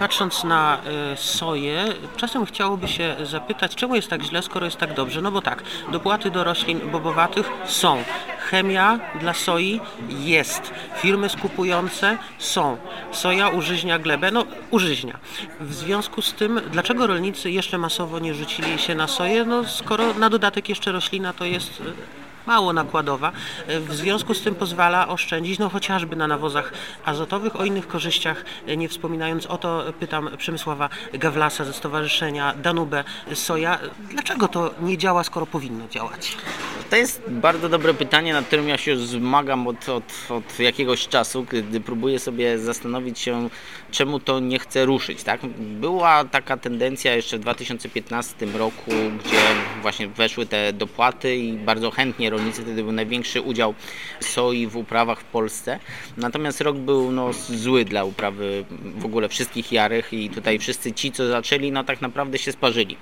Patrząc na y, soję, czasem chciałoby się zapytać, czemu jest tak źle, skoro jest tak dobrze. No bo tak, dopłaty do roślin bobowatych są. Chemia dla soi jest. Firmy skupujące są. Soja użyźnia glebę, no użyźnia. W związku z tym, dlaczego rolnicy jeszcze masowo nie rzucili się na soję? No skoro na dodatek jeszcze roślina to jest mało nakładowa. W związku z tym pozwala oszczędzić, no chociażby na nawozach azotowych, o innych korzyściach nie wspominając. O to pytam Przemysława Gawlasa ze Stowarzyszenia Danube Soja. Dlaczego to nie działa, skoro powinno działać? To jest bardzo dobre pytanie, nad którym ja się zmagam od, od, od jakiegoś czasu, gdy próbuję sobie zastanowić się, czemu to nie chce ruszyć. Tak? Była taka tendencja jeszcze w 2015 roku, gdzie właśnie weszły te dopłaty i bardzo chętnie rolnicy, wtedy był największy udział soi w uprawach w Polsce. Natomiast rok był no, zły dla uprawy w ogóle wszystkich jarych i tutaj wszyscy ci, co zaczęli, no tak naprawdę się sparzyli.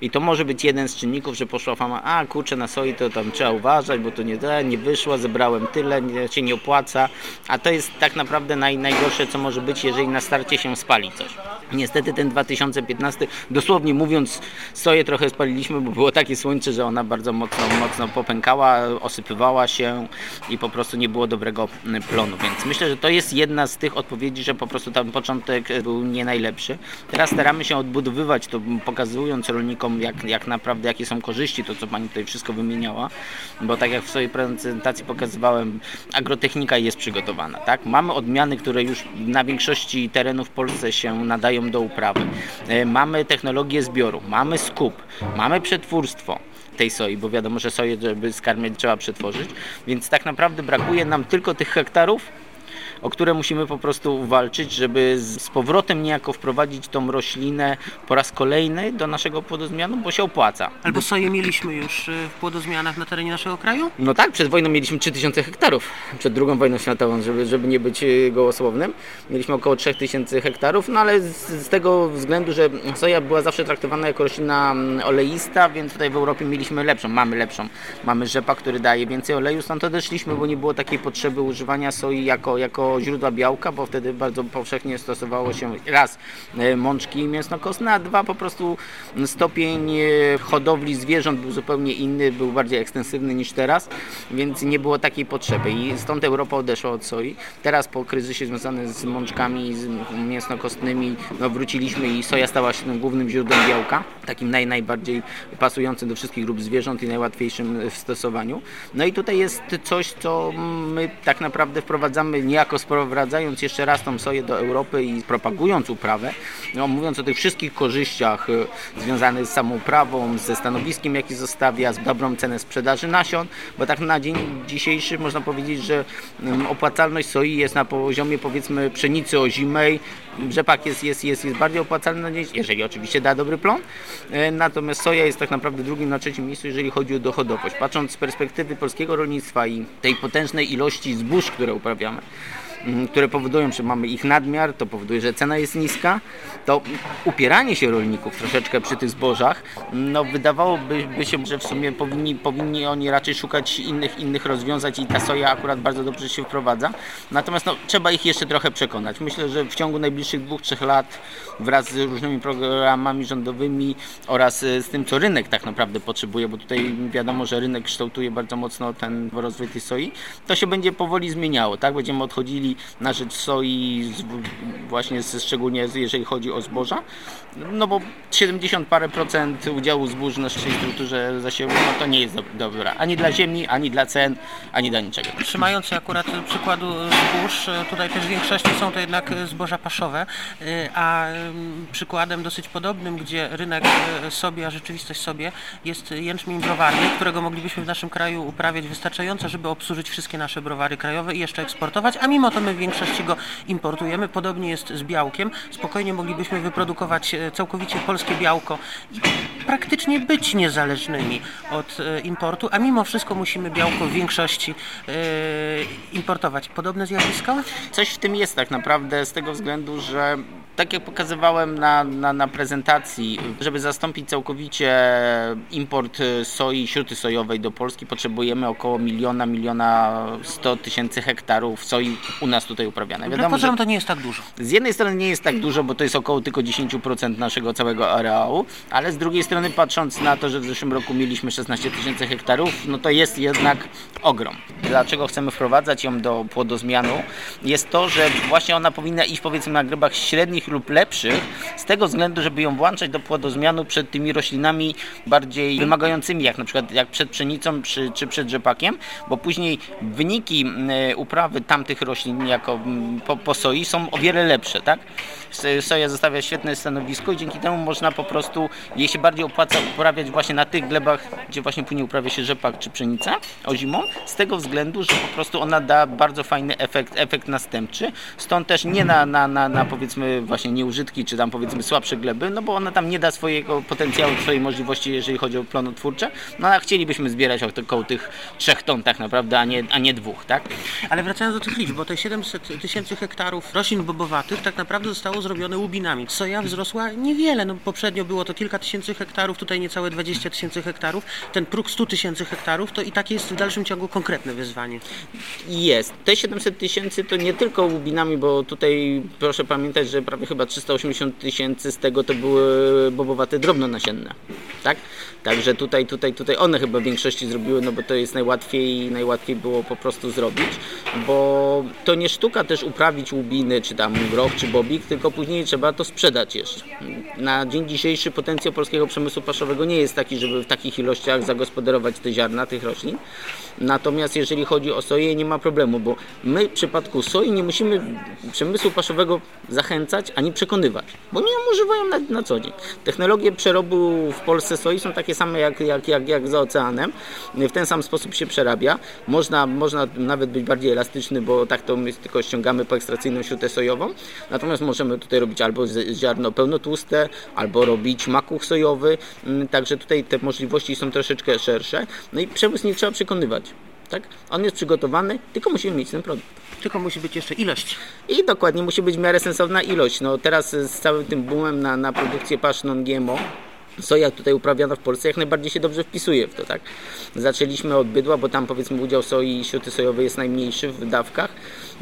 I to może być jeden z czynników, że poszła fama, a kurczę na soi to tam trzeba uważać, bo to nie, nie wyszło, zebrałem tyle, nie, się nie opłaca. A to jest tak naprawdę naj, najgorsze, co może być, jeżeli na starcie się spali coś. Niestety ten 2015, dosłownie mówiąc, soję trochę spaliliśmy, bo było takie słońce, że ona bardzo mocno, mocno popękała, osypywała się i po prostu nie było dobrego plonu. Więc myślę, że to jest jedna z tych odpowiedzi, że po prostu ten początek był nie najlepszy. Teraz staramy się odbudowywać to, pokazując rolnikom, jak, jak naprawdę, jakie są korzyści, to co Pani tutaj wszystko wymieniała, bo tak jak w swojej prezentacji pokazywałem, agrotechnika jest przygotowana. Tak? Mamy odmiany, które już na większości terenów w Polsce się nadają do uprawy. E, mamy technologię zbioru, mamy skup, mamy przetwórstwo tej soi, bo wiadomo, że soję, żeby skarmiać trzeba przetworzyć, więc tak naprawdę brakuje nam tylko tych hektarów, o które musimy po prostu walczyć, żeby z powrotem niejako wprowadzić tą roślinę po raz kolejny do naszego płodozmianu, bo się opłaca. Albo soję mieliśmy już y, w płodozmianach na terenie naszego kraju? No tak, przed wojną mieliśmy 3000 hektarów, przed drugą wojną światową, żeby, żeby nie być y, gołosłownym. Mieliśmy około 3000 hektarów, no ale z, z tego względu, że soja była zawsze traktowana jako roślina mm, oleista, więc tutaj w Europie mieliśmy lepszą, mamy lepszą. Mamy rzepak, który daje więcej oleju, stąd odeszliśmy, bo nie było takiej potrzeby używania soi jako, jako źródła białka, bo wtedy bardzo powszechnie stosowało się raz e, mączki mięsnokostne, a dwa po prostu stopień e, hodowli zwierząt był zupełnie inny, był bardziej ekstensywny niż teraz, więc nie było takiej potrzeby i stąd Europa odeszła od soi. Teraz po kryzysie związanym z mączkami z mięsnokostnymi no wróciliśmy i soja stała się głównym źródłem białka, takim naj, najbardziej pasującym do wszystkich grup zwierząt i najłatwiejszym w stosowaniu. No i tutaj jest coś, co my tak naprawdę wprowadzamy niejako sprowadzając jeszcze raz tą soję do Europy i propagując uprawę, no, mówiąc o tych wszystkich korzyściach y, związanych z samą uprawą, ze stanowiskiem, jaki zostawia, z dobrą cenę sprzedaży nasion, bo tak na dzień dzisiejszy można powiedzieć, że mm, opłacalność soi jest na poziomie powiedzmy pszenicy ozimej, rzepak jest, jest, jest, jest bardziej opłacalny, jeżeli oczywiście da dobry plon, y, natomiast soja jest tak naprawdę drugim na trzecim miejscu, jeżeli chodzi o dochodowość. Patrząc z perspektywy polskiego rolnictwa i tej potężnej ilości zbóż, które uprawiamy, które powodują, że mamy ich nadmiar, to powoduje, że cena jest niska, to upieranie się rolników troszeczkę przy tych zbożach, no wydawałoby by się, że w sumie powinni, powinni oni raczej szukać innych, innych rozwiązań i ta soja akurat bardzo dobrze się wprowadza. Natomiast no, trzeba ich jeszcze trochę przekonać. Myślę, że w ciągu najbliższych dwóch, trzech lat wraz z różnymi programami rządowymi oraz e, z tym, co rynek tak naprawdę potrzebuje, bo tutaj wiadomo, że rynek kształtuje bardzo mocno ten rozwój tej soi, to się będzie powoli zmieniało, tak? Będziemy odchodzili na rzecz soi, właśnie szczególnie jeżeli chodzi o zboża, no bo 70 parę procent udziału zbóż w naszej strukturze zasiewu, no to nie jest dobra ani dla ziemi, ani dla cen, ani dla niczego. Trzymając się akurat przykładu zbóż, tutaj też w większości są to jednak zboża paszowe, a przykładem dosyć podobnym, gdzie rynek sobie, a rzeczywistość sobie, jest jęczmień browarny, którego moglibyśmy w naszym kraju uprawiać wystarczająco, żeby obsłużyć wszystkie nasze browary krajowe i jeszcze eksportować, a mimo to my w większości go importujemy. Podobnie jest z białkiem. Spokojnie moglibyśmy wyprodukować e, całkowicie polskie białko i praktycznie być niezależnymi od e, importu, a mimo wszystko musimy białko w większości e, importować. Podobne zjawisko? Coś w tym jest tak naprawdę z tego względu, że tak jak pokazywałem na, na, na prezentacji, żeby zastąpić całkowicie import soi, śruty sojowej do Polski potrzebujemy około miliona, miliona sto tysięcy hektarów soi u nas tutaj uprawiane. Wbrew Wiadomo, że pozorom to nie jest tak dużo. z jednej strony nie jest tak dużo, bo to jest około tylko 10% naszego całego areału, ale z drugiej strony patrząc na to, że w zeszłym roku mieliśmy 16 tysięcy hektarów, no to jest jednak ogrom. Dlaczego chcemy wprowadzać ją do płodozmianu? Jest to, że właśnie ona powinna iść powiedzmy na glebach średnich lub lepszych, z tego względu, żeby ją włączać do płodozmianu przed tymi roślinami bardziej wymagającymi, jak na przykład jak przed pszenicą czy, czy przed rzepakiem, bo później wyniki mm, uprawy tamtych roślin jako mm, po, po soi są o wiele lepsze, tak? Soja zostawia świetne stanowisko i dzięki temu można po prostu, jej się bardziej opłaca uprawiać właśnie na tych glebach, gdzie właśnie później uprawia się rzepak czy pszenica o zimą, z tego względu, że po prostu ona da bardzo fajny efekt, efekt następczy, stąd też nie na, na, na, na powiedzmy właśnie nieużytki, czy tam powiedzmy słabsze gleby, no bo ona tam nie da swojego potencjału, swojej możliwości, jeżeli chodzi o plonotwórcze, no a chcielibyśmy zbierać około tych trzech ton tak naprawdę, a nie, a nie dwóch, tak? Ale wracając do tych liczb, bo te 700 tysięcy hektarów roślin bobowatych tak naprawdę zostało zrobione łubinami. Soja wzrosła niewiele, no poprzednio było to kilka tysięcy hektarów, tutaj niecałe 20 tysięcy hektarów. Ten próg 100 tysięcy hektarów to i tak jest w dalszym ciągu konkretne wyzwanie. Jest. Te 700 tysięcy to nie tylko łubinami, bo tutaj proszę pamiętać, że prawie chyba 380 tysięcy z tego to były bobowate drobnonasienne. Tak? Także tutaj, tutaj, tutaj one chyba w większości zrobiły, no bo to jest najłatwiej, najłatwiej było po prostu zrobić, bo to nie sztuka też uprawić łubiny, czy tam groch, czy bobik, tylko później trzeba to sprzedać jeszcze. Na dzień dzisiejszy potencjał polskiego przemysłu paszowego nie jest taki, żeby w takich ilościach zagospodarować te ziarna tych roślin. Natomiast jeżeli chodzi o soję, nie ma problemu, bo my w przypadku soi nie musimy przemysłu paszowego zachęcać ani przekonywać, bo nie ją używają na, na co dzień. Technologie przerobu w Polsce soi są takie same jak, jak, jak, jak za oceanem. W ten sam sposób się przerabia. Można, można nawet być bardziej elastyczny, bo tak to my tylko ściągamy po ekstrakcyjną śrutę sojową. Natomiast możemy tutaj robić albo ziarno pełnotłuste, albo robić makuch sojowy. Mm, Także tutaj te możliwości są troszeczkę szersze. No i przemysł nie trzeba przekonywać. Tak? On jest przygotowany, tylko musimy mieć ten produkt. Tylko musi być jeszcze ilość. I dokładnie musi być w miarę sensowna ilość. No teraz z całym tym boomem na, na produkcję pasz non-GMO, soja tutaj uprawiana w Polsce jak najbardziej się dobrze wpisuje w to, tak? Zaczęliśmy od bydła, bo tam powiedzmy udział soi i śruty sojowej jest najmniejszy w dawkach.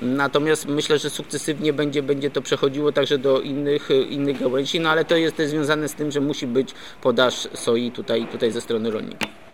Natomiast myślę, że sukcesywnie będzie, będzie to przechodziło także do innych, innych gałęzi, no ale to jest też związane z tym, że musi być podaż soi tutaj, tutaj ze strony rolników.